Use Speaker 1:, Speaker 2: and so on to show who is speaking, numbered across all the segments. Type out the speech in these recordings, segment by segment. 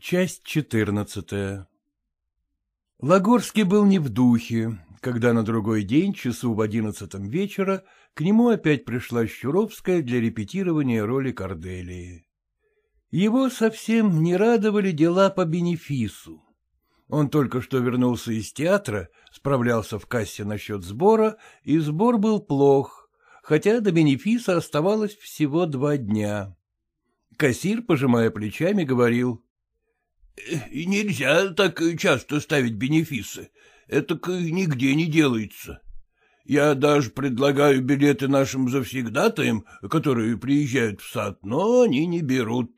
Speaker 1: Часть четырнадцатая Лагорский был не в духе, когда на другой день, часу в одиннадцатом вечера, к нему опять пришла Щуровская для репетирования роли Корделии. Его совсем не радовали дела по бенефису. Он только что вернулся из театра, справлялся в кассе насчет сбора, и сбор был плох, хотя до бенефиса оставалось всего два дня. Кассир, пожимая плечами, говорил. — Нельзя так часто ставить бенефисы. Это нигде не делается. Я даже предлагаю билеты нашим завсегдатаям, которые приезжают в сад, но они не берут.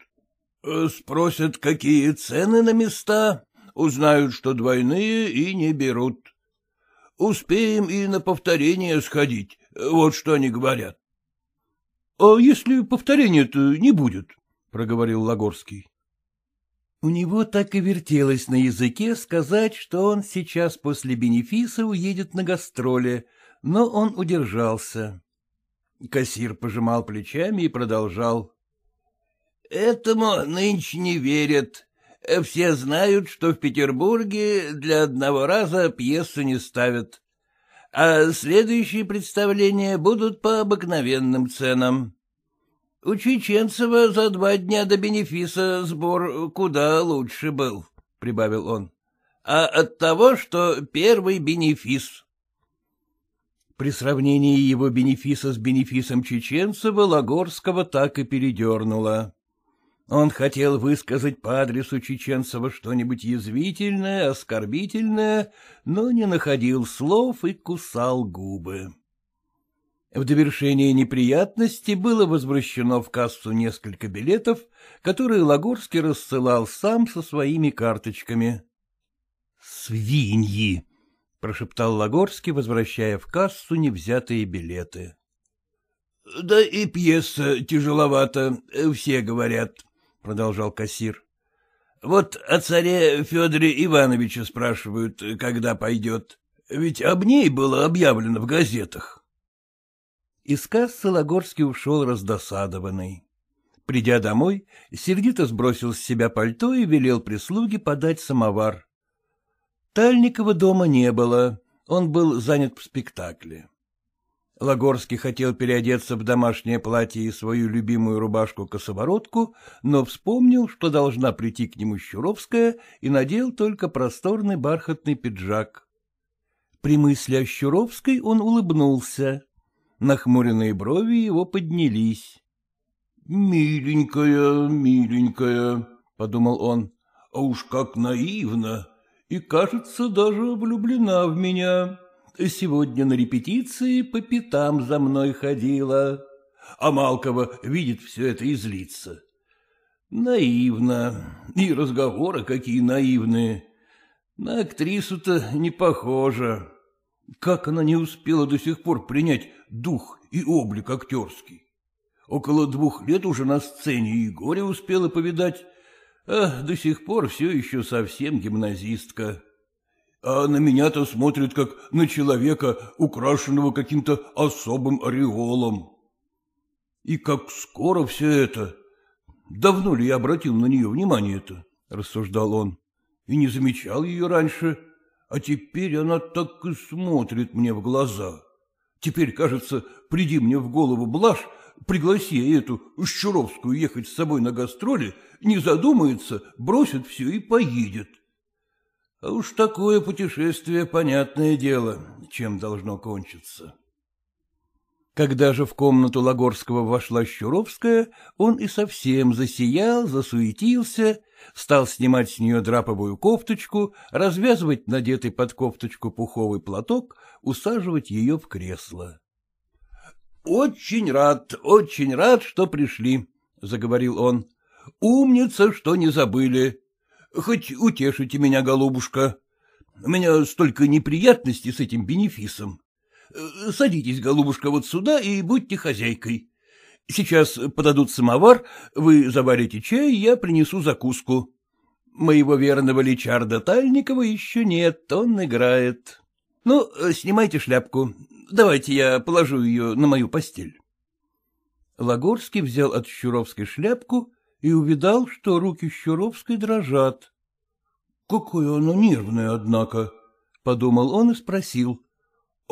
Speaker 1: Спросят, какие цены на места, узнают, что двойные, и не берут. Успеем и на повторение сходить, вот что они говорят. — А если повторения-то не будет? — проговорил Лагорский. У него так и вертелось на языке сказать, что он сейчас после бенефиса уедет на гастроли, но он удержался. Кассир пожимал плечами и продолжал. — Этому нынче не верят. Все знают, что в Петербурге для одного раза пьесу не ставят. А следующие представления будут по обыкновенным ценам. У Чеченцева за два дня до бенефиса сбор куда лучше был, — прибавил он. — А от того, что первый бенефис. При сравнении его бенефиса с бенефисом Чеченцева Лагорского так и передернуло. Он хотел высказать по адресу Чеченцева что-нибудь язвительное, оскорбительное, но не находил слов и кусал губы. В довершение неприятности было возвращено в кассу несколько билетов, которые Лагорский рассылал сам со своими карточками. — Свиньи! — прошептал Лагорский, возвращая в кассу невзятые билеты. — Да и пьеса тяжеловата, все говорят, — продолжал кассир. — Вот о царе Федоре Ивановиче спрашивают, когда пойдет. Ведь об ней было объявлено в газетах. Из кассы Лагорский ушел раздосадованный. Придя домой, сердито сбросил с себя пальто и велел прислуге подать самовар. Тальникова дома не было, он был занят в спектакле. Лагорский хотел переодеться в домашнее платье и свою любимую рубашку-косоворотку, но вспомнил, что должна прийти к нему Щуровская, и надел только просторный бархатный пиджак. При мысли о Щуровской он улыбнулся. Нахмуренные брови его поднялись. — Миленькая, миленькая, — подумал он, — а уж как наивно, и, кажется, даже влюблена в меня. Сегодня на репетиции по пятам за мной ходила. А Малкова видит все это и злится. Наивно, и разговоры какие наивные. На актрису-то не похожа. Как она не успела до сих пор принять дух и облик актерский? Около двух лет уже на сцене и горе успела повидать, а до сих пор все еще совсем гимназистка. А на меня-то смотрит, как на человека, украшенного каким-то особым ореолом. И как скоро все это... Давно ли я обратил на нее внимание-то? — рассуждал он. — И не замечал ее раньше. — а теперь она так и смотрит мне в глаза. Теперь, кажется, приди мне в голову блажь, пригласи эту Щуровскую ехать с собой на гастроли, не задумается, бросит все и поедет. А уж такое путешествие, понятное дело, чем должно кончиться. Когда же в комнату Лагорского вошла Щуровская, он и совсем засиял, засуетился, стал снимать с нее драповую кофточку, развязывать надетый под кофточку пуховый платок, усаживать ее в кресло. — Очень рад, очень рад, что пришли, — заговорил он. — Умница, что не забыли. Хоть утешите меня, голубушка. У меня столько неприятностей с этим бенефисом. Э, садитесь, голубушка, вот сюда и будьте хозяйкой. Сейчас подадут самовар, вы заварите чай, я принесу закуску. Моего верного Личарда Тальникова еще нет, он играет. Ну, снимайте шляпку, давайте я положу ее на мою постель. Лагорский взял от Щуровской шляпку и увидал, что руки Щуровской дрожат. — Какое оно нервное, однако, — подумал он и спросил. —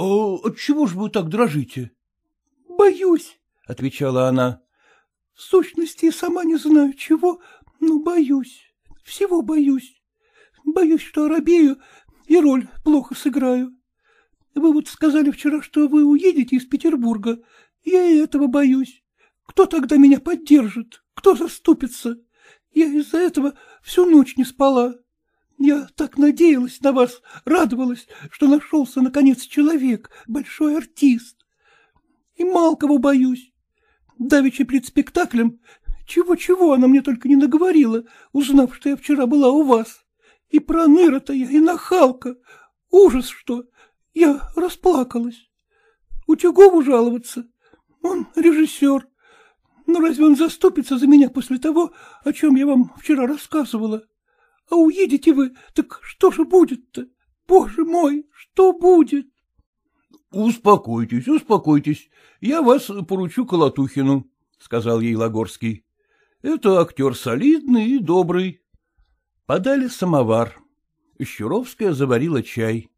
Speaker 1: А отчего же вы так дрожите?
Speaker 2: — Боюсь, — отвечала она. — В сущности, сама не знаю чего, но боюсь, всего боюсь. Боюсь, что оробею и роль плохо сыграю. Вы вот сказали вчера, что вы уедете из Петербурга. Я и этого боюсь. Кто тогда меня поддержит? Кто заступится? Я из-за этого всю ночь не спала. Я так надеялась на вас, радовалась, что нашелся, наконец, человек, большой артист. И Малкову боюсь. Давеча перед спектаклем чего-чего она мне только не наговорила, узнав, что я вчера была у вас. И про Ныра-то я, и нахалка. Ужас что! Я расплакалась. Утюгову жаловаться. Он режиссер. Но разве он заступится за меня после того, о чем я вам вчера рассказывала? А уедете вы, так что же будет-то? Боже мой, что будет?
Speaker 1: — Успокойтесь, успокойтесь. Я вас поручу Колотухину, — сказал ей Лагорский. — Это актер солидный и добрый. Подали самовар. Щуровская заварила чай.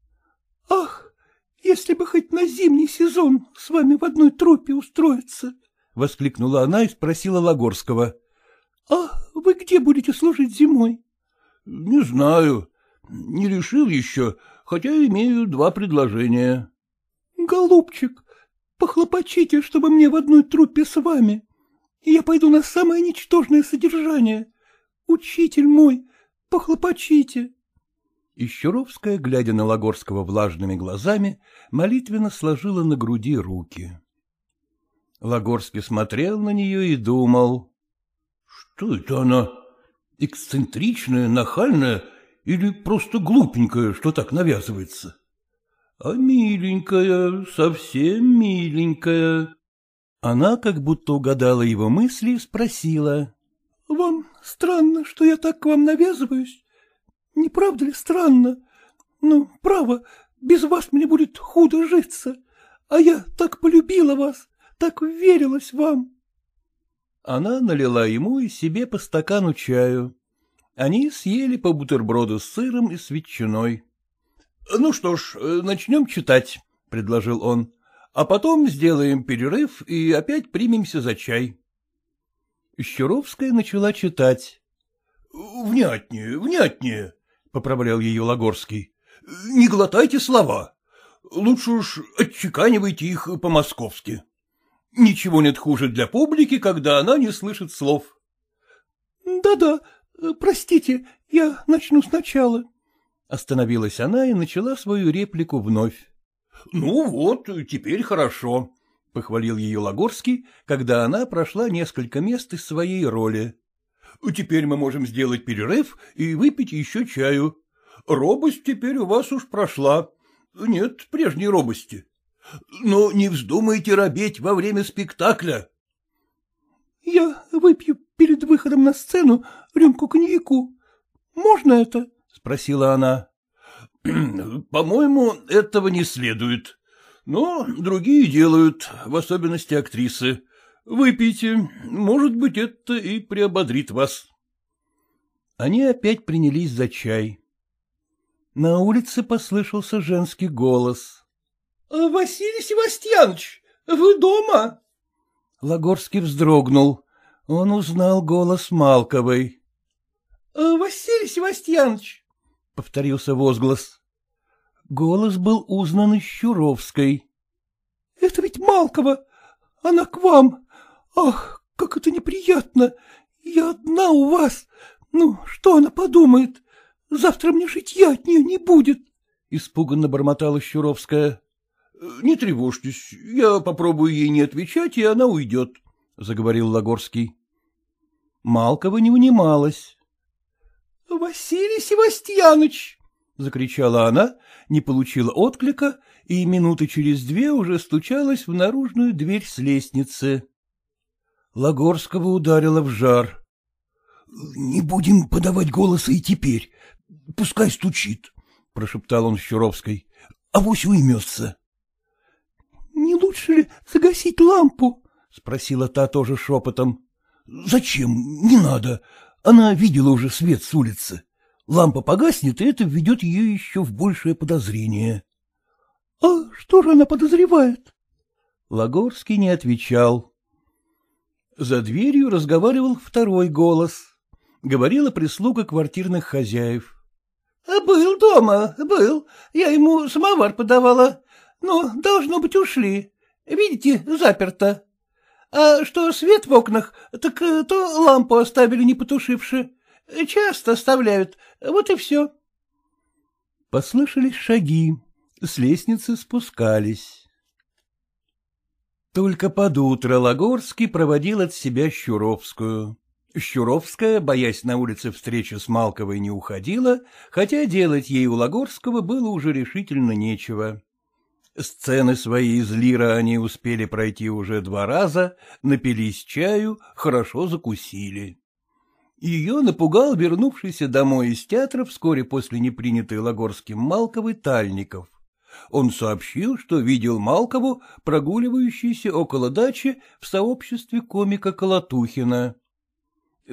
Speaker 2: — Ах, если бы хоть на зимний сезон с вами в одной труппе устроиться! — воскликнула она и спросила Лагорского. — А вы где будете служить зимой?
Speaker 1: — Не знаю. Не решил еще, хотя имею два предложения.
Speaker 2: — Голубчик, похлопочите, чтобы мне в одной труппе с вами. Я пойду на самое ничтожное содержание. Учитель мой, похлопочите.
Speaker 1: И Щуровская, глядя на Лагорского влажными глазами, молитвенно сложила на груди руки. Лагорский смотрел на нее и думал. — Что это она? Эксцентричная, нахальная или просто глупенькая, что так навязывается? А миленькая, совсем миленькая. Она, как будто угадала его мысли, спросила.
Speaker 2: — Вам странно, что я так к вам навязываюсь? Не правда ли странно? Ну, право, без вас мне будет худо житься, а я так полюбила вас, так верилась вам.
Speaker 1: Она налила ему и себе по стакану чаю. Они съели по бутерброду с сыром и с ветчиной. — Ну что ж, начнем читать, — предложил он, — а потом сделаем перерыв и опять примемся за чай. Щуровская начала читать. — Внятнее, внятнее, поправлял ее Лагорский. — Не глотайте слова. Лучше уж отчеканивайте их по-московски. Ничего нет хуже для публики, когда она не слышит слов.
Speaker 2: Да — Да-да, простите, я начну сначала.
Speaker 1: Остановилась она и начала свою реплику вновь. — Ну вот, теперь хорошо, — похвалил ее Лагорский, когда она прошла несколько мест из своей роли. Теперь мы можем сделать перерыв и выпить еще чаю. Робость теперь у вас уж прошла. Нет прежней робости. Но не вздумайте робеть во время спектакля.
Speaker 2: — Я выпью перед выходом на сцену рюмку коньяку. Можно это? — спросила она.
Speaker 1: — По-моему, этого не следует. Но другие делают, в особенности актрисы. Выпейте, может быть, это и приободрит вас. Они опять принялись за чай. На улице послышался женский голос.
Speaker 2: — Василий Севастьянович, вы дома?
Speaker 1: Лагорский вздрогнул. Он узнал голос Малковой.
Speaker 2: — Василий Севастьянович!
Speaker 1: — повторился возглас. Голос был узнан Щуровской.
Speaker 2: — Это ведь Малкова! Она к вам! Ах, как это неприятно! Я одна у вас! Ну, что она подумает? Завтра мне житья от нее не будет!
Speaker 1: — испуганно бормотала Щуровская. — Не тревожьтесь, я попробую ей не отвечать, и она уйдет, — заговорил Лагорский. Малкова не унималась.
Speaker 2: — Василий Севастьяныч!
Speaker 1: — закричала она, не получила отклика и минуты через две уже стучалась в наружную дверь с лестницы. Лагорского ударило в жар. — Не будем подавать голоса и теперь. Пускай стучит, — прошептал он Щуровской. — Авось уймется.
Speaker 2: — Не лучше ли загасить лампу?
Speaker 1: — спросила та тоже шепотом. — Зачем? Не надо. Она видела уже свет с улицы. Лампа погаснет, и это введет ее еще в большее подозрение.
Speaker 2: — А что же она подозревает?
Speaker 1: Лагорский не отвечал. За дверью разговаривал второй голос. Говорила прислуга квартирных хозяев.
Speaker 2: — Был дома, был. Я ему самовар подавала. Но, должно быть, ушли. Видите, заперто. А что свет в окнах, так э, то лампу оставили не потушивши. Часто оставляют, вот и все.
Speaker 1: Послышались шаги, с лестницы спускались. Только под утро Лагорский проводил от себя Щуровскую. Щуровская, боясь на улице встречи с Малковой, не уходила, хотя делать ей у Лагорского было уже решительно нечего. Сцены свои из лира они успели пройти уже два раза, напились чаю, хорошо закусили. Ее напугал вернувшийся домой из театра вскоре после непринятой Лагорским Малковой Тальников. Он сообщил, что видел Малкову, прогуливающейся около дачи в сообществе комика Колотухина.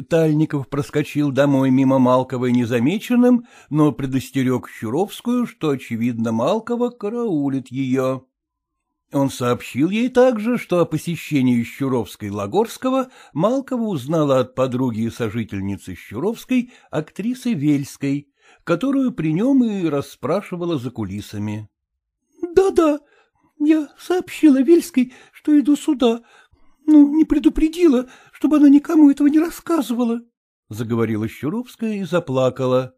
Speaker 1: Тальников проскочил домой мимо Малковой незамеченным, но предостерег Щуровскую, что, очевидно, Малкова караулит ее. Он сообщил ей также, что о посещении Щуровской-Лагорского Малкова узнала от подруги и сожительницы Щуровской, актрисы Вельской, которую при нем и расспрашивала за кулисами.
Speaker 2: Да — Да-да, я сообщила Вельской, что иду сюда, ну, не предупредила, чтобы она никому этого не рассказывала, — заговорила Щуровская и заплакала.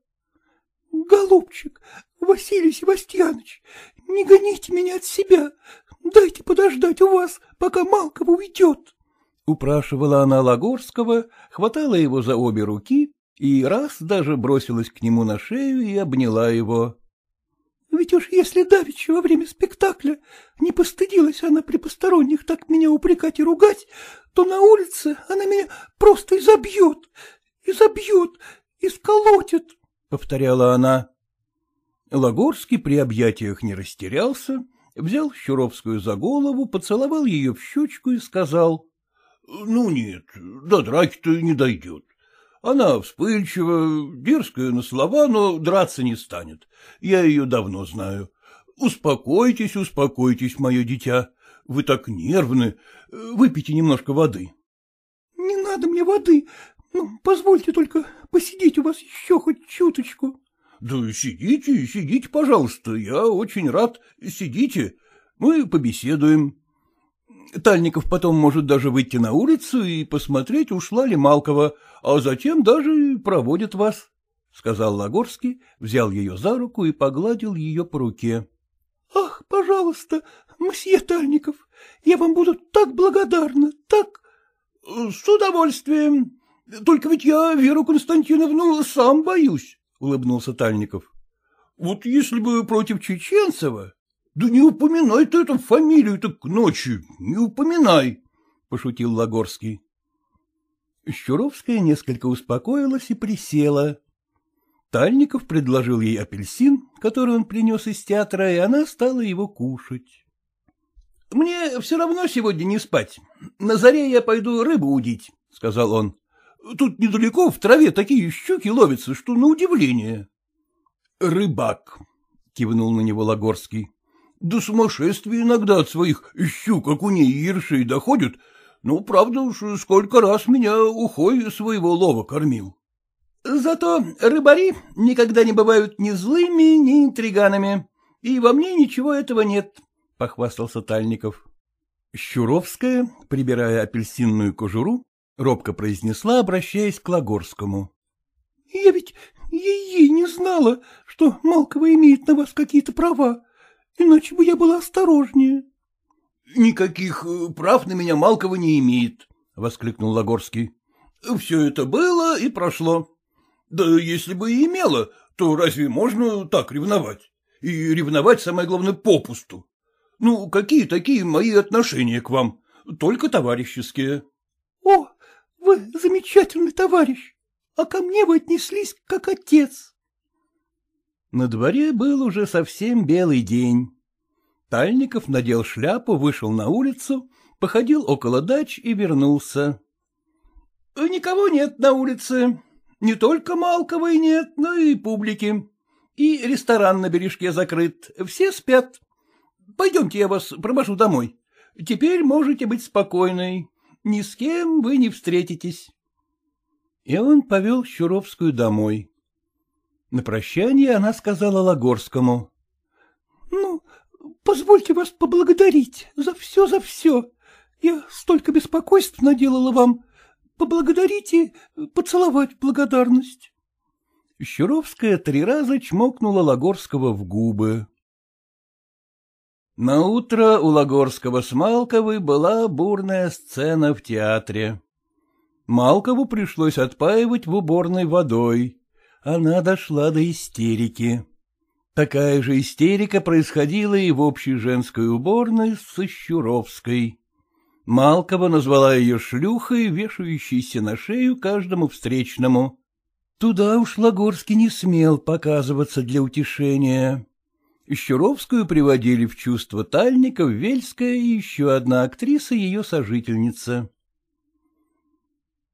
Speaker 2: — Голубчик, Василий Севастьянович, не гоните меня от себя, дайте подождать у вас, пока Малкова уйдет.
Speaker 1: Упрашивала она Лагорского, хватала его за обе руки и раз даже бросилась к нему на шею и обняла его.
Speaker 2: Ведь уж если давеча во время спектакля не постыдилась она при посторонних так меня упрекать и ругать, то на улице она меня просто изобьет, изобьет, исколотит, — повторяла она.
Speaker 1: Лагорский при объятиях не растерялся, взял Щуровскую за голову, поцеловал ее в щечку и сказал. — Ну нет, до драки-то не дойдет. Она вспыльчива, дерзкая на слова, но драться не станет. Я ее давно знаю. Успокойтесь, успокойтесь, мое дитя. Вы так нервны. Выпейте немножко воды.
Speaker 2: — Не надо мне воды. Ну, позвольте только посидеть у вас еще хоть чуточку.
Speaker 1: — Да сидите, сидите, пожалуйста. Я очень рад. Сидите. Мы побеседуем. Тальников потом может даже выйти на улицу и посмотреть, ушла ли Малкова, а затем даже проводит вас, — сказал Лагорский, взял ее за руку и погладил ее по руке.
Speaker 2: — Ах, пожалуйста, мсье Тальников, я вам буду так благодарна, так... — С удовольствием. Только ведь я Веру Константиновну сам боюсь, — улыбнулся Тальников. — Вот если бы против Чеченцева... — Да не упоминай ты эту фамилию-то к ночи, не упоминай, — пошутил Лагорский.
Speaker 1: Щуровская несколько успокоилась и присела. Тальников предложил ей апельсин, который он принес из театра, и она стала его кушать. — Мне все равно сегодня не спать. На заре я пойду рыбу удить, — сказал он. — Тут недалеко в траве такие щуки ловятся, что на удивление. — Рыбак, — кивнул на него Лагорский. До сумасшествия иногда от своих щук, окуней и ершей доходят. Ну, правда уж, сколько раз меня ухой своего лова кормил. Зато рыбари никогда не бывают ни злыми, ни интриганами. И во мне ничего этого нет, — похвастался Тальников. Щуровская, прибирая апельсинную кожуру, робко произнесла, обращаясь к Лагорскому.
Speaker 2: — Я ведь ей не знала, что Малкова имеет на вас какие-то права. Иначе бы я была осторожнее.
Speaker 1: — Никаких э, прав на меня Малкова не имеет, — воскликнул Лагорский. — Все это было и прошло. Да если бы и имело, то разве можно так ревновать? И ревновать, самое главное, попусту. Ну, какие такие мои отношения к вам? Только товарищеские.
Speaker 2: — О, вы замечательный товарищ, а ко мне вы отнеслись как отец.
Speaker 1: На дворе был уже совсем белый день. Тальников надел шляпу, вышел на улицу, походил около дач и вернулся. — Никого нет на улице. Не только Малковой нет, но и публики. И ресторан на бережке закрыт. Все спят. Пойдемте, я вас провожу домой. Теперь можете быть спокойной. Ни с кем вы не встретитесь. И он повел Щуровскую домой. На прощание она сказала Лагорскому.
Speaker 2: — Ну, позвольте вас поблагодарить за все, за все. Я столько беспокойств наделала вам. Поблагодарите, поцеловать благодарность.
Speaker 1: Щуровская три раза чмокнула Лагорского в губы. На утро у Лагорского с Малковой была бурная сцена в театре. Малкову пришлось отпаивать в уборной водой. Она дошла до истерики. Такая же истерика происходила и в общей женской уборной со Щуровской. Малкова назвала ее шлюхой, вешающейся на шею каждому встречному. Туда уж Лагорский не смел показываться для утешения. Щуровскую приводили в чувство Тальников, Вельская и еще одна актриса, ее сожительница.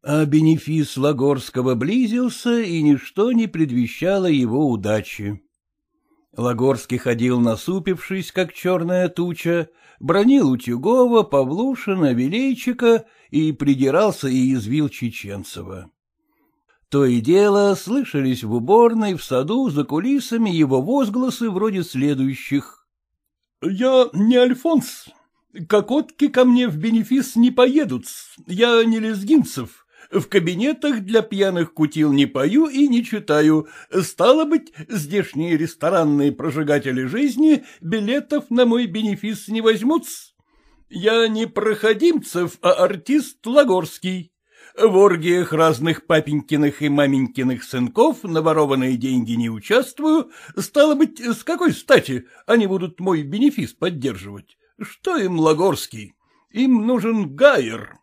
Speaker 1: А бенефис Лагорского близился, и ничто не предвещало его удачи. Лагорский ходил насупившись, как черная туча, бронил Утюгова, Павлушина, Велейчика и придирался и извил Чеченцева. То и дело слышались в уборной, в саду, за кулисами его возгласы вроде следующих. — Я не Альфонс. Кокотки ко мне в бенефис не поедут. Я не Лезгинцев. В кабинетах для пьяных кутил не пою и не читаю. Стало быть, здешние ресторанные прожигатели жизни билетов на мой бенефис не возьмут. Я не проходимцев, а артист Лагорский. В оргиях разных папенькиных и маменькиных сынков на ворованные деньги не участвую. Стало быть, с какой стати они будут мой бенефис поддерживать? Что им Лагорский? Им нужен Гайер.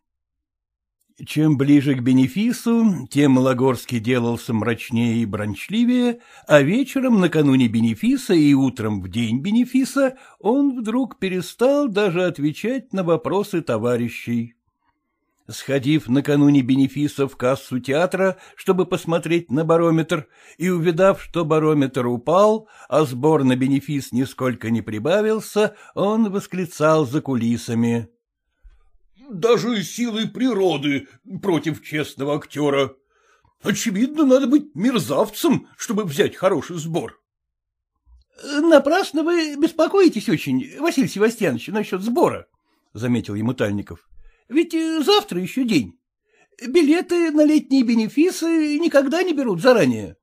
Speaker 1: Чем ближе к бенефису, тем Лагорский делался мрачнее и брончливее, а вечером накануне бенефиса и утром в день бенефиса он вдруг перестал даже отвечать на вопросы товарищей. Сходив накануне бенефиса в кассу театра, чтобы посмотреть на барометр, и увидав, что барометр упал, а сбор на бенефис нисколько не прибавился, он восклицал за кулисами даже силой природы против честного актера. Очевидно, надо быть мерзавцем, чтобы взять хороший сбор. — Напрасно вы беспокоитесь очень, Василий Севастьянович, насчет сбора, — заметил ему Тальников. — Ведь завтра еще день. Билеты на летние бенефисы никогда не берут заранее.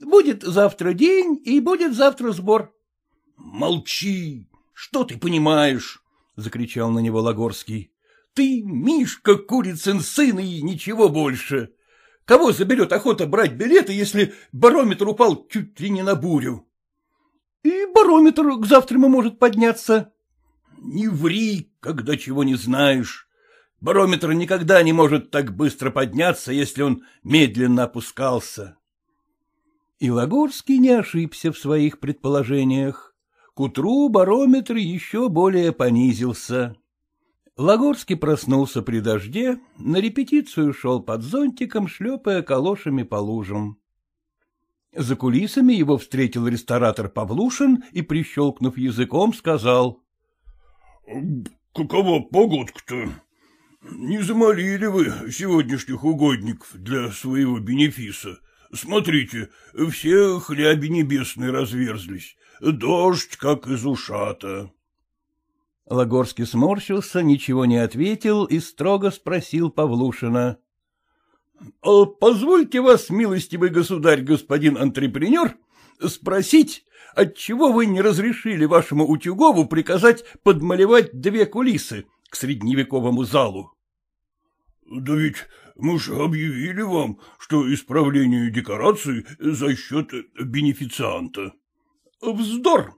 Speaker 1: Будет завтра день, и будет завтра сбор. — Молчи! Что ты понимаешь? — закричал на него Лагорский. Ты, Мишка, курицын сын и ничего больше. Кого заберет охота брать билеты, если барометр упал чуть ли не на бурю? И барометр к завтраму может подняться. Не ври, когда чего не знаешь. Барометр никогда не может так быстро подняться, если он медленно опускался. И Лагорский не ошибся в своих предположениях. К утру барометр еще более понизился. Лагорский проснулся при дожде, на репетицию шел под зонтиком, шлепая калошами по лужам. За кулисами его встретил ресторатор Павлушин и, прищелкнув языком, сказал. — Какова погодка-то? Не замолили вы сегодняшних угодников для своего бенефиса? Смотрите, все хляби небесные разверзлись, дождь, как из ушата. Лагорский сморщился, ничего не ответил и строго спросил Павлушина. «А — Позвольте вас, милостивый государь, господин антрепренер, спросить, отчего вы не разрешили вашему Утюгову приказать подмалевать две кулисы к средневековому залу? — Да ведь мы же объявили вам, что исправление декораций за счет бенефицианта. — Вздор!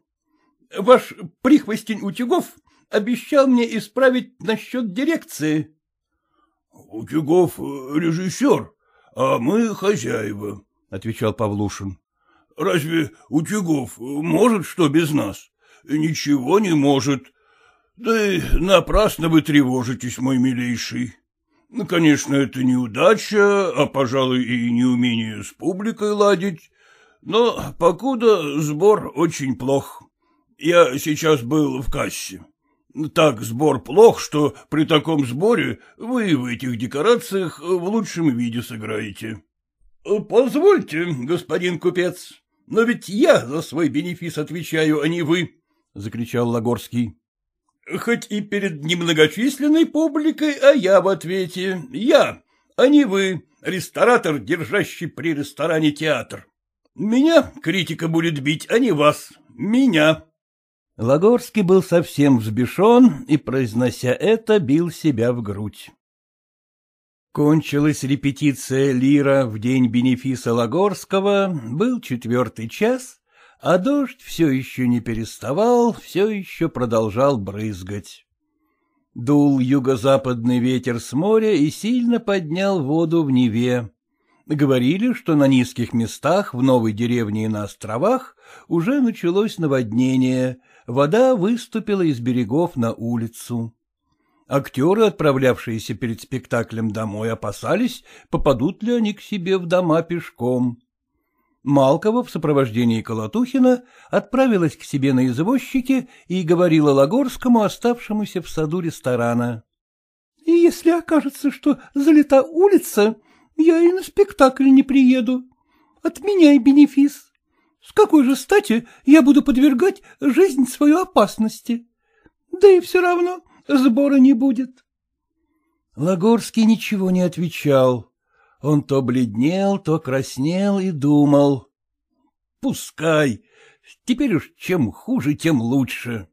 Speaker 1: Ваш прихвостень Утюгов обещал мне исправить насчет дирекции. — Утюгов режиссер, а мы хозяева, — отвечал Павлушин. — Разве Утюгов может что без нас? Ничего не может. Да и напрасно вы тревожитесь, мой милейший.
Speaker 3: — Конечно, это неудача, а, пожалуй, и неумение с публикой ладить, но покуда сбор очень плох. Я сейчас был в кассе. Так сбор плох, что при таком сборе вы в этих декорациях в лучшем виде сыграете. — Позвольте, господин купец, но ведь я за свой бенефис отвечаю, а не вы, — закричал Лагорский. — Хоть и перед немногочисленной публикой, а я в ответе. Я, а не вы, ресторатор, держащий при ресторане театр. Меня критика будет бить, а не вас. Меня.
Speaker 1: Лагорский был совсем взбешен и, произнося это, бил себя в грудь. Кончилась репетиция лира в день бенефиса Лагорского, был четвертый час, а дождь все еще не переставал, все еще продолжал брызгать. Дул юго-западный ветер с моря и сильно поднял воду в Неве. Говорили, что на низких местах, в новой деревне и на островах, уже началось наводнение, вода выступила из берегов на улицу. Актеры, отправлявшиеся перед спектаклем домой, опасались, попадут ли они к себе в дома пешком. Малкова в сопровождении Колотухина отправилась к себе на извозчике и говорила Лагорскому, оставшемуся в саду ресторана.
Speaker 2: — Если окажется, что залита улица, я и на спектакль не приеду. Отменяй бенефис. С какой же стати я буду подвергать жизнь свою опасности? Да и все равно сбора не будет.
Speaker 1: Лагорский ничего не отвечал. Он то бледнел, то краснел и думал. Пускай. Теперь уж чем хуже, тем лучше.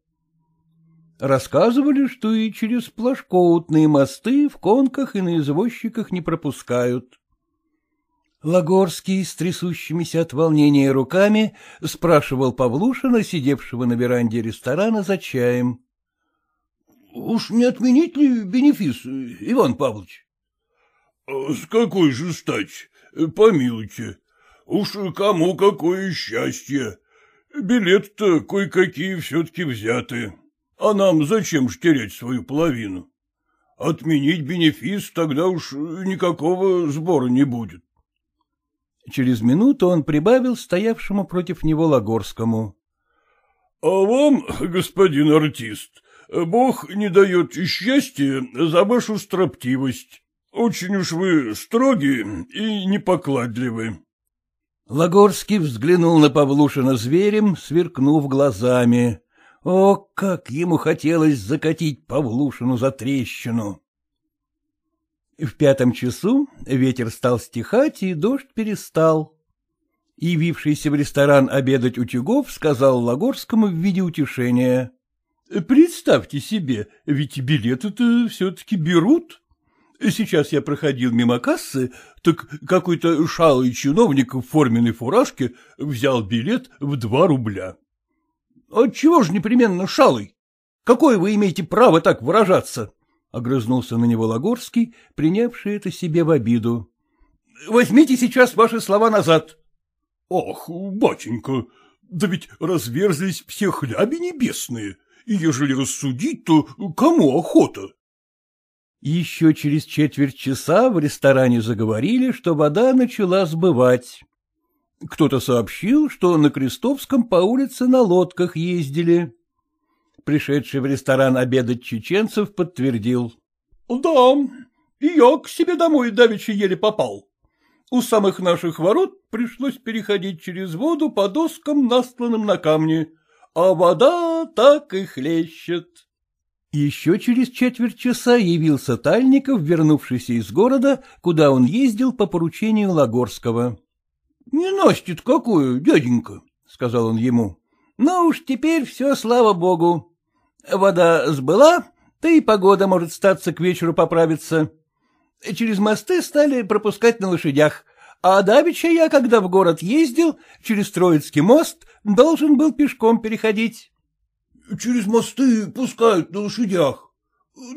Speaker 1: Рассказывали, что и через плашкоутные мосты в конках и на извозчиках не пропускают. Лагорский с трясущимися от волнения руками спрашивал Павлушина, сидевшего на веранде ресторана, за чаем.
Speaker 3: — Уж не отменить ли бенефис, Иван Павлович? — С какой же стать? Помилуйте. Уж кому какое счастье. Билет-то кое-какие все-таки взяты. А нам зачем ж терять свою половину? Отменить бенефис, тогда уж никакого сбора не будет.
Speaker 1: Через минуту он прибавил стоявшему против него Лагорскому.
Speaker 3: — А вам, господин артист, Бог не дает счастья за вашу строптивость. Очень уж вы строги и непокладливы.
Speaker 1: Лагорский взглянул на Павлушина зверем, сверкнув глазами. О, как ему хотелось закатить Павлушину за трещину! В пятом часу ветер стал стихать, и дождь перестал. Явившийся в ресторан обедать Утюгов сказал Лагорскому в виде утешения. — Представьте себе, ведь билеты-то все-таки берут. Сейчас я проходил мимо кассы, так какой-то шалый чиновник в форменной фуражке взял билет в два рубля. — Отчего же непременно шалый? Какое вы имеете право так выражаться? — огрызнулся на него Лагорский, принявший это себе в обиду. — Возьмите сейчас ваши слова назад.
Speaker 3: — Ах, батенька, да ведь разверзлись все хляби небесные, и ежели рассудить, то кому охота?
Speaker 1: Еще через четверть часа в ресторане заговорили, что вода начала сбывать. Кто-то сообщил, что на Крестовском по улице на лодках ездили пришедший в ресторан обедать чеченцев, подтвердил. — Да, и я к себе домой давеча еле попал. У самых наших ворот пришлось переходить через воду по доскам, настланным на камни, а вода так и хлещет. Еще через четверть часа явился Тальников, вернувшийся из города, куда он ездил по поручению Лагорского. — Не настит какую, дяденька, — сказал он ему. — Ну уж теперь все, слава богу. Вода сбыла, да и погода может статься к вечеру поправиться. Через мосты стали пропускать на лошадях, а давеча я, когда в город ездил, через Троицкий мост должен был пешком переходить.
Speaker 3: — Через мосты пускают на лошадях.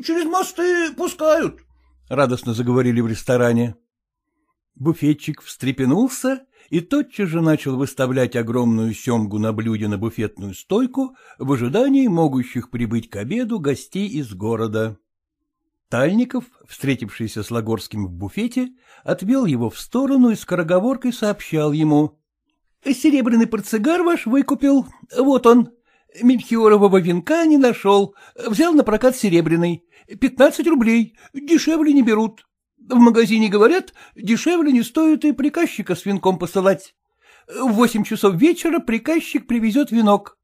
Speaker 3: Через мосты пускают, —
Speaker 1: радостно заговорили в ресторане. Буфетчик встрепенулся и тотчас же начал выставлять огромную семгу на блюде на буфетную стойку в ожидании могущих прибыть к обеду гостей из города. Тальников, встретившийся с Лагорским в буфете, отвел его в сторону и скороговоркой сообщал ему. — Серебряный портсигар ваш выкупил, вот он. Мельхиорового венка не нашел, взял на прокат серебряный. Пятнадцать рублей, дешевле не берут. В магазине говорят, дешевле не стоит и приказчика с венком посылать. В восемь часов вечера приказчик привезет венок.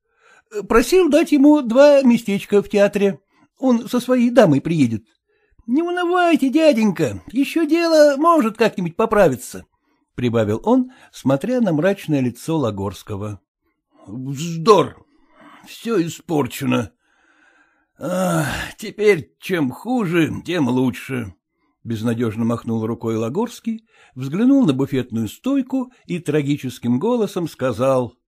Speaker 1: Просил дать ему два местечка в театре. Он со своей дамой приедет. Не унывайте, дяденька, еще дело может как-нибудь поправиться, — прибавил он, смотря на мрачное лицо Лагорского.
Speaker 3: — Вздор! Все испорчено. А, теперь чем хуже, тем лучше.
Speaker 1: Безнадежно махнул рукой Лагорский, взглянул на буфетную стойку и трагическим голосом сказал.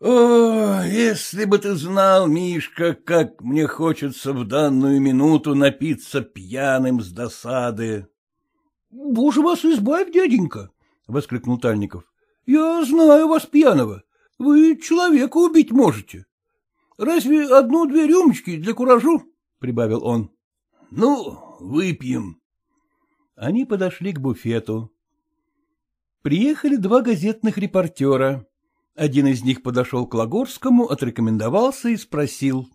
Speaker 3: О, если бы ты знал, Мишка, как мне хочется в данную минуту напиться пьяным с досады.
Speaker 2: — Боже вас избавь, дяденька! — воскликнул Тальников. — Я знаю вас пьяного. Вы человека убить можете. Разве одну-две рюмочки для куражу? — прибавил он.
Speaker 3: — Ну, выпьем.
Speaker 1: Они подошли к буфету. Приехали два газетных репортера. Один из них подошел к Лагорскому, отрекомендовался и спросил.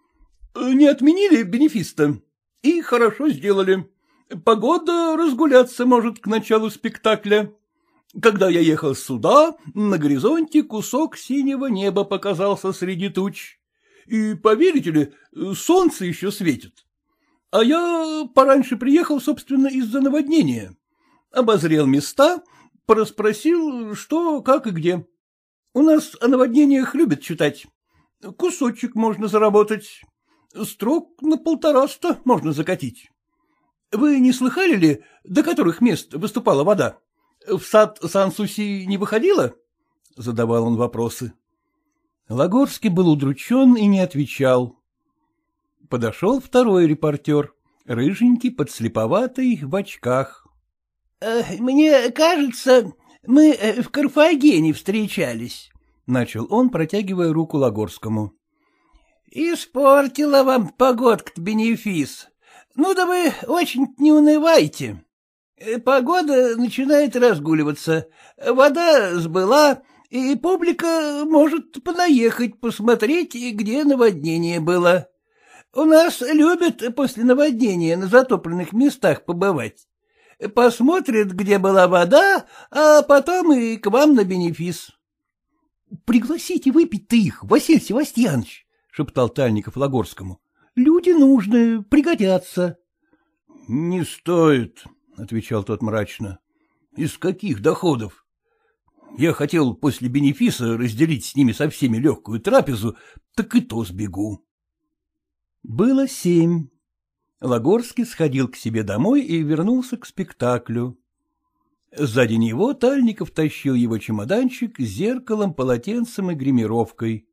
Speaker 2: — Не отменили бенефиста? И хорошо сделали. Погода разгуляться может к началу спектакля. Когда я ехал сюда, на горизонте кусок синего неба показался среди туч. И, поверите ли, солнце еще светит. А я пораньше приехал, собственно, из-за наводнения. Обозрел места, пораспросил, что, как и где. У нас о наводнениях любят читать. Кусочек можно заработать. Строк на полтораста можно закатить. Вы не слыхали ли, до которых мест выступала вода? В сад Сан-Суси не выходила? Задавал он вопросы.
Speaker 1: Лагорский был удручен и не отвечал. Подошел второй репортер, рыженький, подслеповатый, в очках.
Speaker 4: «Э, — Мне кажется, мы э, в Карфагене встречались, — начал он, протягивая руку Лагорскому. — Испортила вам погодка-то бенефис. Ну да вы очень не унывайте. Э, погода начинает разгуливаться, вода сбыла, и публика может понаехать посмотреть, где наводнение было. У нас любят после наводнения на затопленных местах побывать посмотрит, где была вода, а потом и к вам на бенефис.
Speaker 2: — Пригласите выпить ты их, Василий Севастьянович, — шептал Тальников Лагорскому. — Люди нужные, пригодятся.
Speaker 3: — Не стоит, — отвечал тот мрачно. — Из каких доходов? Я хотел после бенефиса разделить с ними со всеми легкую трапезу, так и то сбегу.
Speaker 1: Было семь. Лагорский сходил к себе домой и вернулся к спектаклю. Сзади него Тальников тащил его чемоданчик с зеркалом, полотенцем и гримировкой.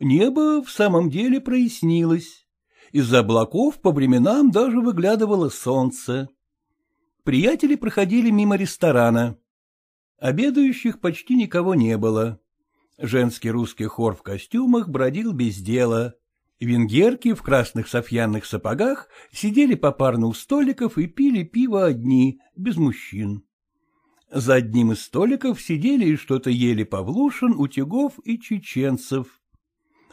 Speaker 1: Небо в самом деле прояснилось. Из-за облаков по временам даже выглядывало солнце. Приятели проходили мимо ресторана. Обедающих почти никого не было. Женский русский хор в костюмах бродил без дела. Венгерки в красных софьянных сапогах сидели попарно у столиков и пили пиво одни, без мужчин. За одним из столиков сидели и что-то ели Павлушин, Утюгов и Чеченцев.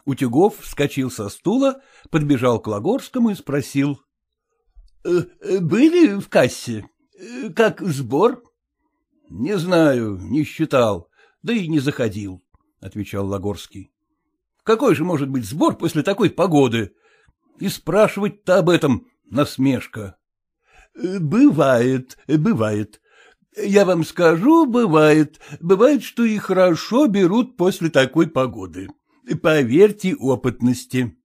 Speaker 1: Утюгов вскочил со стула, подбежал к Лагорскому и спросил.
Speaker 2: «Э, — Были в кассе? Э, как сбор?
Speaker 3: — Не знаю, не считал, да и не заходил, — отвечал Лагорский. Какой же может быть сбор после такой погоды? И спрашивать-то об этом насмешка.
Speaker 2: Э, — Бывает, бывает. Я вам скажу, бывает. Бывает, что и хорошо берут после такой погоды. Поверьте опытности.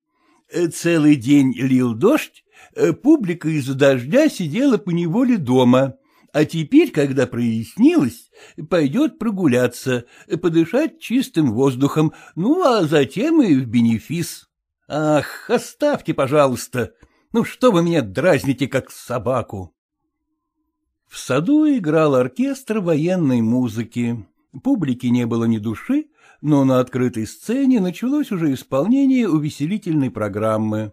Speaker 2: Целый день лил дождь, э, публика из-за дождя сидела по неволе дома. А теперь, когда прояснилось, пойдет прогуляться, подышать чистым воздухом, ну, а затем и в бенефис. Ах, оставьте, пожалуйста. Ну, что вы меня дразните, как собаку?
Speaker 1: В саду играл оркестр военной музыки. Публики не было ни души, но на открытой сцене началось уже исполнение увеселительной программы.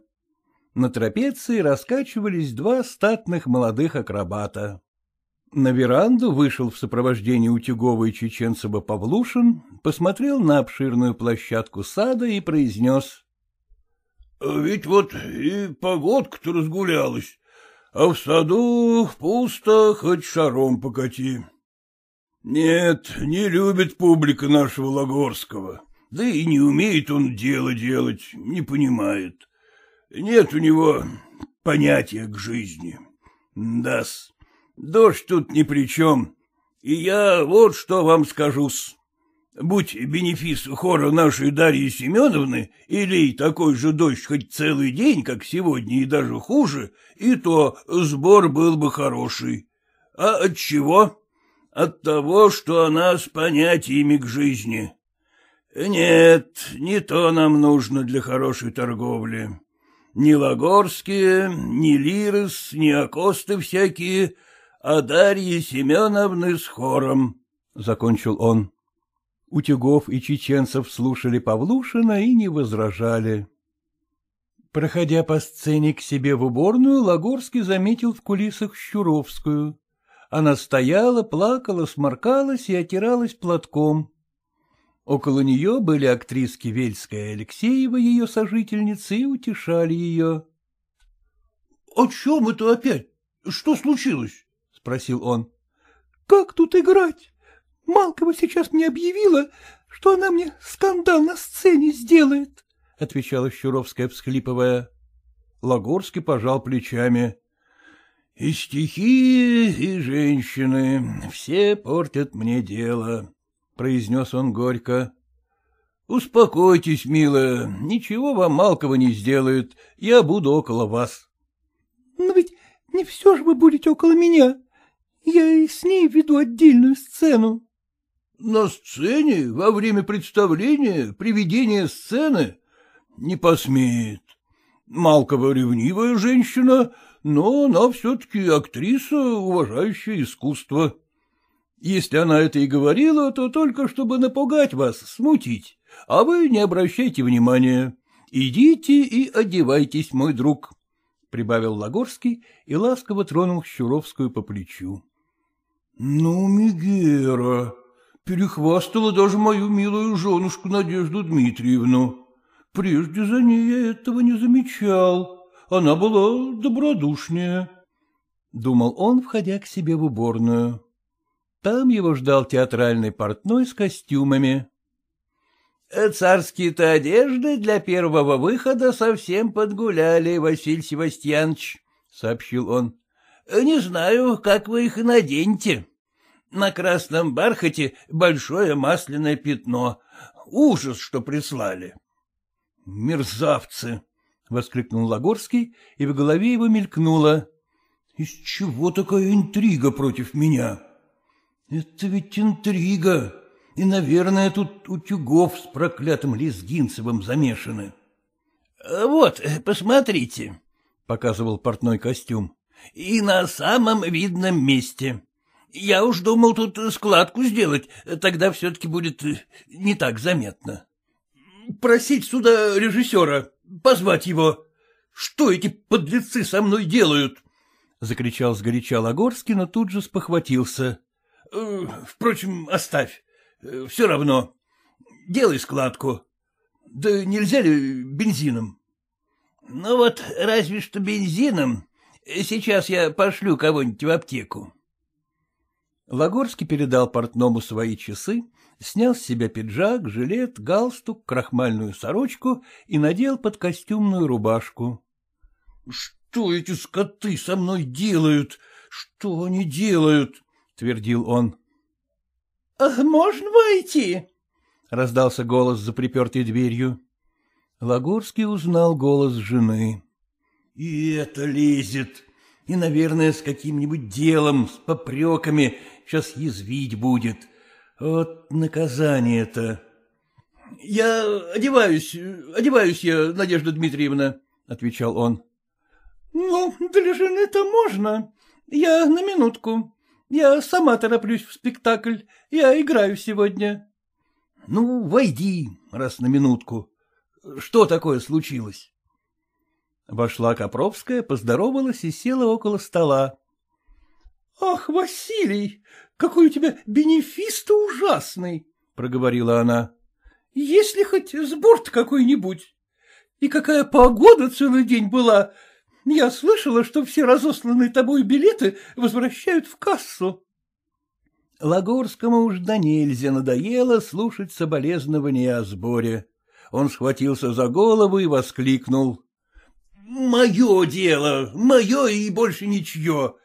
Speaker 1: На трапеции раскачивались два статных молодых акробата. На веранду вышел в сопровождении Утюгова и Чеченцева Павлушин, посмотрел на обширную площадку сада и произнес.
Speaker 3: — Ведь вот и погодка-то разгулялась, а в саду пусто, хоть шаром покати. Нет, не любит публика нашего Лагорского, да и не умеет он дело делать, не понимает. Нет у него понятия к жизни. Да-с. Дождь тут ни при чем. И я вот что вам скажу-с. Будь бенефис хора нашей Дарьи Семеновны, или такой же дождь хоть целый день, как сегодня, и даже хуже, и то сбор был бы хороший. А от чего? От того, что она с понятиями к жизни. Нет, не то нам нужно для хорошей торговли. Ни Лагорские, ни Лирос, ни Акосты всякие а Дарьи Семеновны с хором, — закончил он.
Speaker 1: Утюгов и Чеченцев слушали Павлушина и не возражали. Проходя по сцене к себе в уборную, Лагорский заметил в кулисах Щуровскую. Она стояла, плакала, сморкалась и отиралась платком. Около нее были актриски Вельская и Алексеева, ее сожительницы, и утешали ее.
Speaker 3: — О чем это опять? Что случилось?
Speaker 1: Спросил он.
Speaker 2: — Как тут играть? Малкова сейчас мне объявила, что она мне скандал на сцене сделает, — отвечала Щуровская, всхлипывая.
Speaker 1: Лагорский пожал плечами. — И стихи, и женщины, все портят мне дело, — произнес он горько. — Успокойтесь, милая, ничего вам Малкова не сделает, я буду около вас.
Speaker 2: — Но ведь не все же вы будете около меня, я и с ней веду отдельную сцену.
Speaker 3: — На сцене? Во время представления? Приведения сцены? Не посмеет. Малкова ревнивая женщина, но она все-таки актриса, уважающая искусство. Если она это и говорила, то только чтобы напугать вас, смутить, а вы не обращайте внимания. Идите и одевайтесь, мой друг, — прибавил Лагорский и ласково тронул Щуровскую по плечу. — Ну, Мегера, перехвастала даже мою милую женушку Надежду Дмитриевну. Прежде за ней я этого не замечал. Она была добродушнее.
Speaker 1: Думал он, входя к себе в уборную. Там его ждал театральный портной с костюмами.
Speaker 4: — Царские-то одежды для первого выхода совсем подгуляли, Василий Севастьянович, — сообщил он. Не знаю, как вы их наденете. На красном бархате большое масляное пятно. Ужас, что прислали.
Speaker 3: — Мерзавцы! — воскликнул Лагорский, и в голове его мелькнуло. — Из чего такая интрига против меня? Это ведь интрига, и, наверное, тут утюгов с проклятым Лезгинцевым замешаны.
Speaker 4: — Вот, посмотрите, — показывал портной костюм и на самом видном месте. Я уж думал тут складку сделать, тогда все-таки будет не так заметно. Просить сюда режиссера, позвать его. Что эти подлецы со мной делают? — закричал сгоряча Лагорский, но тут же спохватился. Э, — Впрочем, оставь. Все равно. Делай складку. Да нельзя ли бензином? — Ну вот, разве что бензином, Сейчас я пошлю кого-нибудь в аптеку.
Speaker 1: Лагорский передал портному свои часы, снял с себя пиджак, жилет, галстук, крахмальную сорочку и надел под костюмную рубашку.
Speaker 3: — Что эти скоты со мной делают? Что они делают? — твердил он.
Speaker 2: — Можно войти?
Speaker 1: — раздался голос за припертой дверью. Лагорский узнал голос жены.
Speaker 3: И это лезет. И, наверное, с каким-нибудь делом, с попреками сейчас язвить будет. Вот наказание-то. — Я одеваюсь, одеваюсь я, Надежда Дмитриевна, — отвечал он.
Speaker 2: — Ну, для жены-то можно. Я на минутку. Я сама тороплюсь в спектакль. Я играю сегодня.
Speaker 3: — Ну, войди, раз на минутку. Что такое случилось?
Speaker 1: Вошла Копровская, поздоровалась и села около стола.
Speaker 2: — Ах, Василий, какой у тебя бенефис-то ужасный! — проговорила она. — Есть ли хоть сбор какой-нибудь? И какая погода целый день была! Я слышала, что все разосланные тобой билеты возвращают в кассу.
Speaker 1: Лагорскому уж до нельзя надоело слушать соболезнования о сборе. Он схватился за голову и воскликнул. — Мое дело, мое и больше ничье.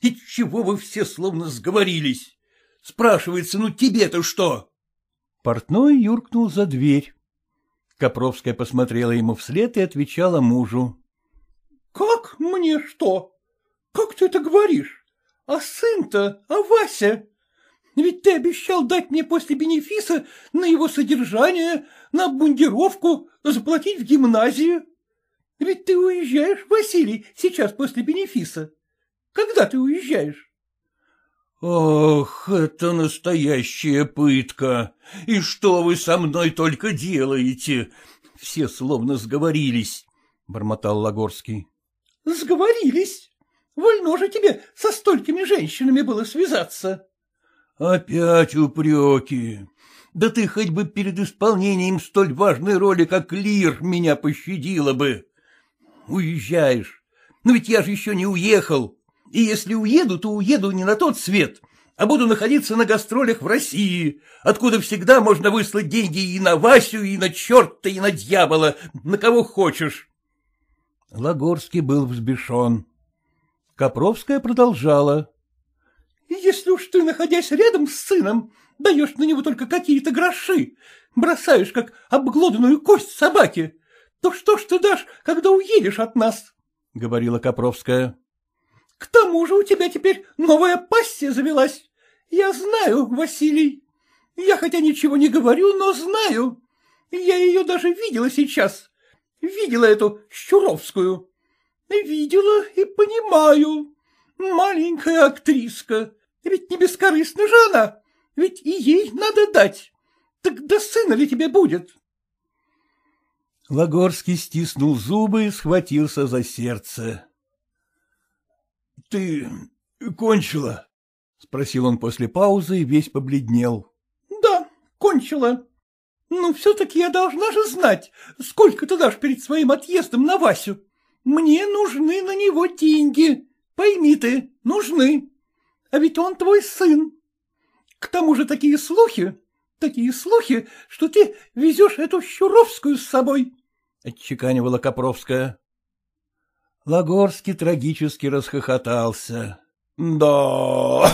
Speaker 1: И чего вы все словно сговорились? Спрашивается, ну тебе-то что? Портной юркнул за дверь. Копровская посмотрела ему вслед и отвечала мужу.
Speaker 2: — Как мне что? Как ты это говоришь? А сын-то, а Вася? Ведь ты обещал дать мне после бенефиса на его содержание, на бундировку, заплатить в гимназию. Ведь ты уезжаешь, Василий, сейчас после бенефиса. Когда ты уезжаешь?
Speaker 3: Ох, это настоящая пытка. И что вы со мной только делаете? Все словно сговорились, — бормотал Лагорский.
Speaker 2: — Сговорились? Вольно же тебе со столькими женщинами было связаться.
Speaker 3: — Опять упреки. Да ты хоть бы перед исполнением столь важной роли, как Лир, меня пощадила бы. Уезжаешь. Но ведь я же еще не уехал. И если уеду, то уеду не на тот свет, а буду находиться на гастролях в России, откуда всегда можно выслать деньги и на Васю, и на черта, и на дьявола, на кого хочешь.
Speaker 1: Лагорский был взбешен. Копровская продолжала.
Speaker 2: Если уж ты, находясь рядом с сыном, даешь на него только какие-то гроши, бросаешь, как обглоданную кость собаки, то что ж ты дашь, когда уедешь от нас? — говорила Копровская. — К тому же у тебя теперь новая пассия завелась. Я знаю, Василий. Я хотя ничего не говорю, но знаю. Я ее даже видела сейчас. Видела эту Щуровскую. Видела и понимаю. Маленькая актриска. Ведь не бескорыстна же она. Ведь и ей надо дать. Так до сына ли тебе будет?
Speaker 1: Лагорский стиснул зубы и схватился за сердце.
Speaker 3: — Ты кончила? — спросил он после паузы и весь побледнел.
Speaker 2: — Да, кончила. Ну, все-таки я должна же знать, сколько ты дашь перед своим отъездом на Васю. Мне нужны на него деньги. Пойми ты, нужны. А ведь он твой сын. К тому же такие слухи, такие слухи, что ты везешь эту Щуровскую с собой, — отчеканивала Копровская.
Speaker 1: Лагорский трагически расхохотался.
Speaker 3: — Да,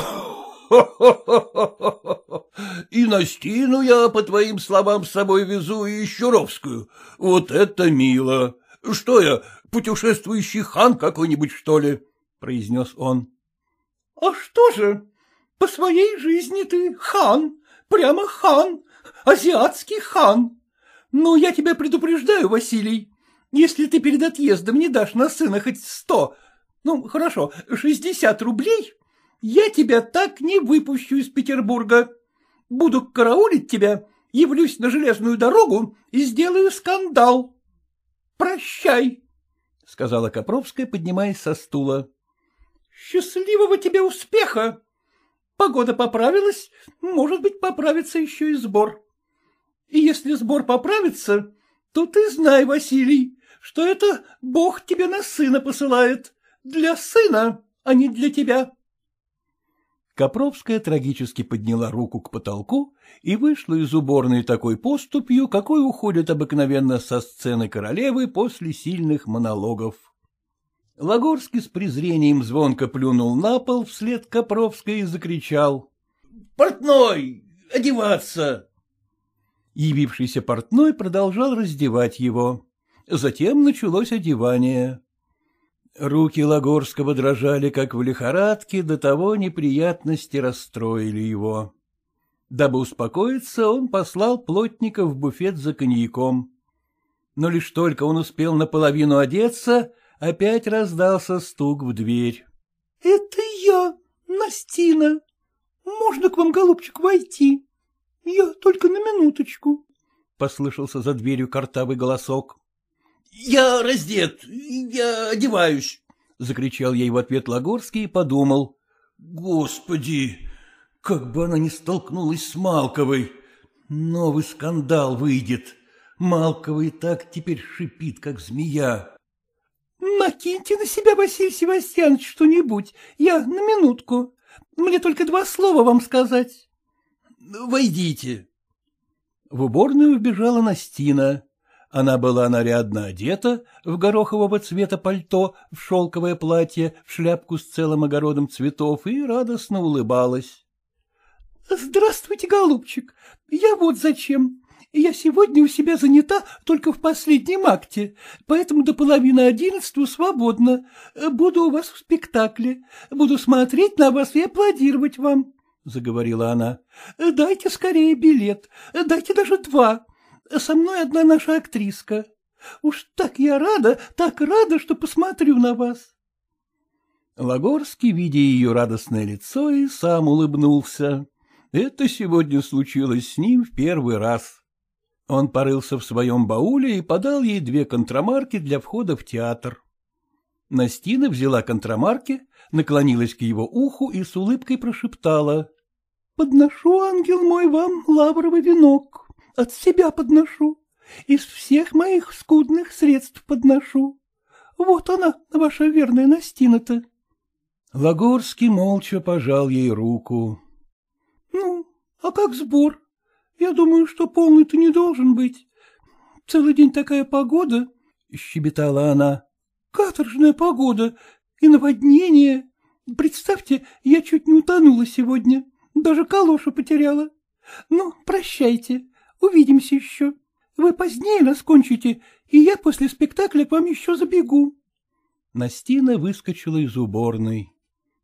Speaker 3: и Настину я, по твоим словам, с собой везу, и Щуровскую. Вот это мило. Что я, путешествующий хан какой-нибудь, что ли? произнес он.
Speaker 2: — А что же? По своей жизни ты хан, прямо хан, азиатский хан. Ну, я тебя предупреждаю, Василий, если ты перед отъездом не дашь на сына хоть сто, ну, хорошо, шестьдесят рублей, я тебя так не выпущу из Петербурга. Буду караулить тебя, явлюсь на железную дорогу и сделаю скандал. Прощай, — сказала Копровская, поднимаясь со стула. Счастливого тебе успеха! Погода поправилась, может быть, поправится еще и сбор. И если сбор поправится, то ты знай, Василий, что это Бог тебе на сына посылает. Для сына, а не для тебя.
Speaker 1: Копровская трагически подняла руку к потолку и вышла из уборной такой поступью, какой уходит обыкновенно со сцены королевы после сильных монологов. Лагорский с презрением звонко плюнул на пол вслед Копровской и закричал.
Speaker 3: — Портной! Одеваться!
Speaker 1: Явившийся портной продолжал раздевать его. Затем началось одевание. Руки Лагорского дрожали, как в лихорадке, до того неприятности расстроили его. Дабы успокоиться, он послал плотника в буфет за коньяком. Но лишь только он успел наполовину одеться, опять раздался стук в дверь.
Speaker 2: — Это я, Настина. Можно к вам, голубчик, войти? Я только на минуточку, — послышался за дверью картавый голосок.
Speaker 1: Я раздет, я одеваюсь, — закричал ей в ответ Лагорский и подумал. — Господи, как бы она ни столкнулась с Малковой, новый скандал выйдет. Малковый так теперь шипит, как змея.
Speaker 2: — Накиньте на себя, Василий Севастьянович, что-нибудь, я на минутку. Мне только два слова вам сказать.
Speaker 1: — Войдите. В уборную вбежала Настина. Она была нарядно одета, в горохового цвета пальто, в шелковое платье, в шляпку с целым огородом цветов и радостно улыбалась.
Speaker 2: — Здравствуйте, голубчик. Я вот зачем. Я сегодня у себя занята только в последнем акте, поэтому до половины одиннадцатого свободно. Буду у вас в спектакле, буду смотреть на вас и аплодировать вам, — заговорила она. — Дайте скорее билет, дайте даже два. Со мной одна наша актриска. Уж так я рада, так рада, что посмотрю на вас.
Speaker 1: Лагорский, видя ее радостное лицо, и сам улыбнулся. Это сегодня случилось с ним в первый раз. Он порылся в своем бауле и подал ей две контрамарки для входа в театр. Настина взяла контрамарки, наклонилась к его уху и с улыбкой прошептала.
Speaker 2: — Подношу, ангел мой, вам лавровый венок от себя подношу, из всех моих скудных средств подношу. Вот она, ваша верная Настина-то.
Speaker 1: Лагорский молча пожал ей руку.
Speaker 2: — Ну, а как сбор? Я думаю, что полный-то не должен быть. Целый день такая погода, — щебетала она. — Каторжная погода и наводнение. Представьте, я чуть не утонула сегодня, даже калошу потеряла. Ну, прощайте, Увидимся еще. Вы позднее нас кончите, и я после спектакля к вам еще забегу.
Speaker 1: Настина выскочила из уборной.